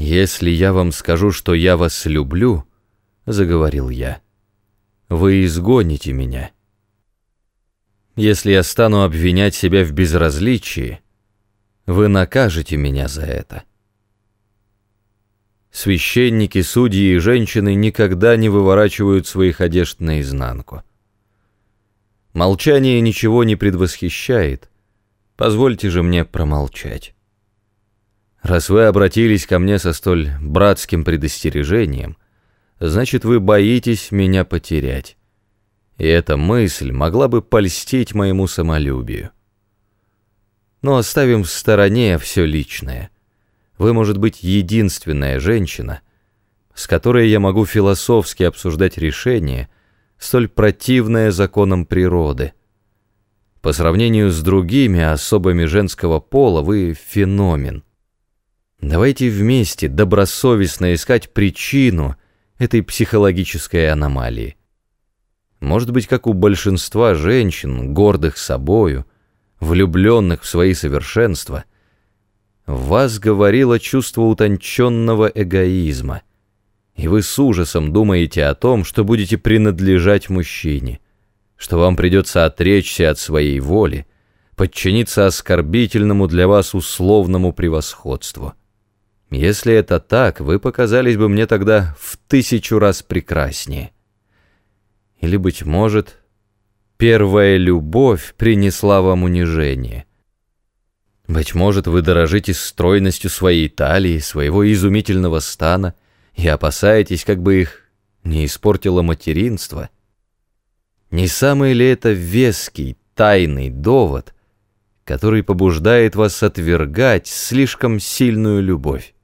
«Если я вам скажу, что я вас люблю», — заговорил я, — «вы изгоните меня. Если я стану обвинять себя в безразличии, вы накажете меня за это». Священники, судьи и женщины никогда не выворачивают своих одежд наизнанку. Молчание ничего не предвосхищает. Позвольте же мне промолчать. Раз вы обратились ко мне со столь братским предостережением, значит, вы боитесь меня потерять. И эта мысль могла бы польстить моему самолюбию. Но оставим в стороне все личное. Вы, может быть, единственная женщина, с которой я могу философски обсуждать решение, столь противное законам природы. По сравнению с другими особами женского пола вы феномен — Давайте вместе добросовестно искать причину этой психологической аномалии. Может быть, как у большинства женщин, гордых собою, влюбленных в свои совершенства, вас говорило чувство утонченного эгоизма, и вы с ужасом думаете о том, что будете принадлежать мужчине, что вам придется отречься от своей воли, подчиниться оскорбительному для вас условному превосходству. Если это так, вы показались бы мне тогда в тысячу раз прекраснее. Или, быть может, первая любовь принесла вам унижение. Быть может, вы дорожите стройностью своей талии, своего изумительного стана и опасаетесь, как бы их не испортило материнство. Не самый ли это веский, тайный довод, который побуждает вас отвергать слишком сильную любовь?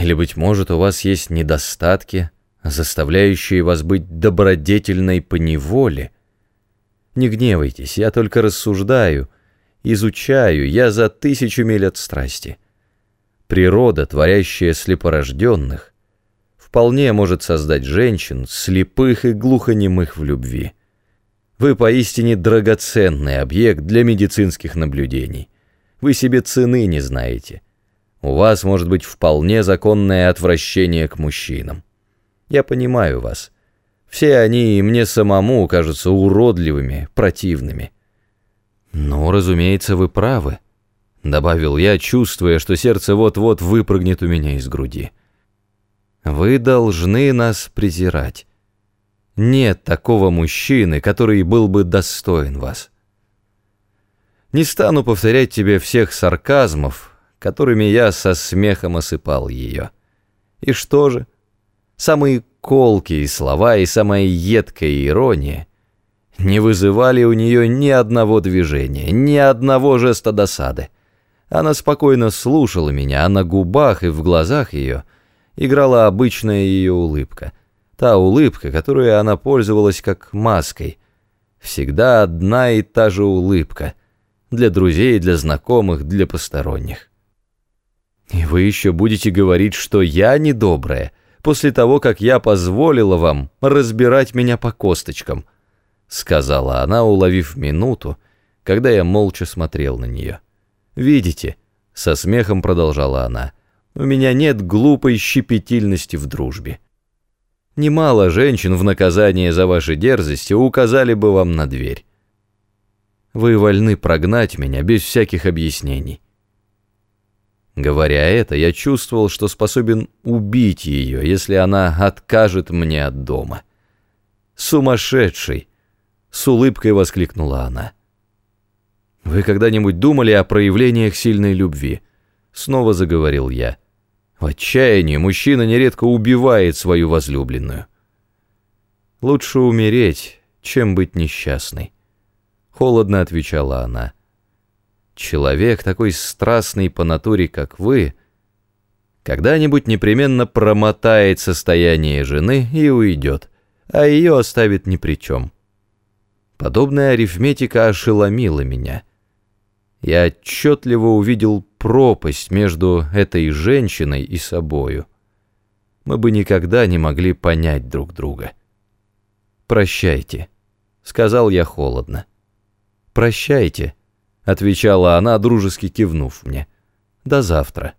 Или, быть может, у вас есть недостатки, заставляющие вас быть добродетельной по неволе? Не гневайтесь, я только рассуждаю, изучаю, я за тысячу миль от страсти. Природа, творящая слепорожденных, вполне может создать женщин, слепых и глухонемых в любви. Вы поистине драгоценный объект для медицинских наблюдений. Вы себе цены не знаете. У вас может быть вполне законное отвращение к мужчинам. Я понимаю вас. Все они и мне самому кажутся уродливыми, противными. Ну, разумеется, вы правы, — добавил я, чувствуя, что сердце вот-вот выпрыгнет у меня из груди. Вы должны нас презирать. Нет такого мужчины, который был бы достоин вас. Не стану повторять тебе всех сарказмов, которыми я со смехом осыпал ее. И что же? Самые колкие слова и самая едкая ирония не вызывали у нее ни одного движения, ни одного жеста досады. Она спокойно слушала меня, а на губах и в глазах ее играла обычная ее улыбка. Та улыбка, которой она пользовалась как маской. Всегда одна и та же улыбка. Для друзей, для знакомых, для посторонних. И вы еще будете говорить, что я недобрая, после того, как я позволила вам разбирать меня по косточкам», — сказала она, уловив минуту, когда я молча смотрел на нее. «Видите», — со смехом продолжала она, — «у меня нет глупой щепетильности в дружбе. Немало женщин в наказание за ваши дерзости указали бы вам на дверь. Вы вольны прогнать меня без всяких объяснений. Говоря это, я чувствовал, что способен убить ее, если она откажет мне от дома. «Сумасшедший!» — с улыбкой воскликнула она. «Вы когда-нибудь думали о проявлениях сильной любви?» — снова заговорил я. В отчаянии мужчина нередко убивает свою возлюбленную. «Лучше умереть, чем быть несчастной», — холодно отвечала она. Человек, такой страстный по натуре, как вы, когда-нибудь непременно промотает состояние жены и уйдет, а ее оставит ни при чем. Подобная арифметика ошеломила меня. Я отчетливо увидел пропасть между этой женщиной и собою. Мы бы никогда не могли понять друг друга. «Прощайте», — сказал я холодно. «Прощайте», — отвечала она, дружески кивнув мне. «До завтра».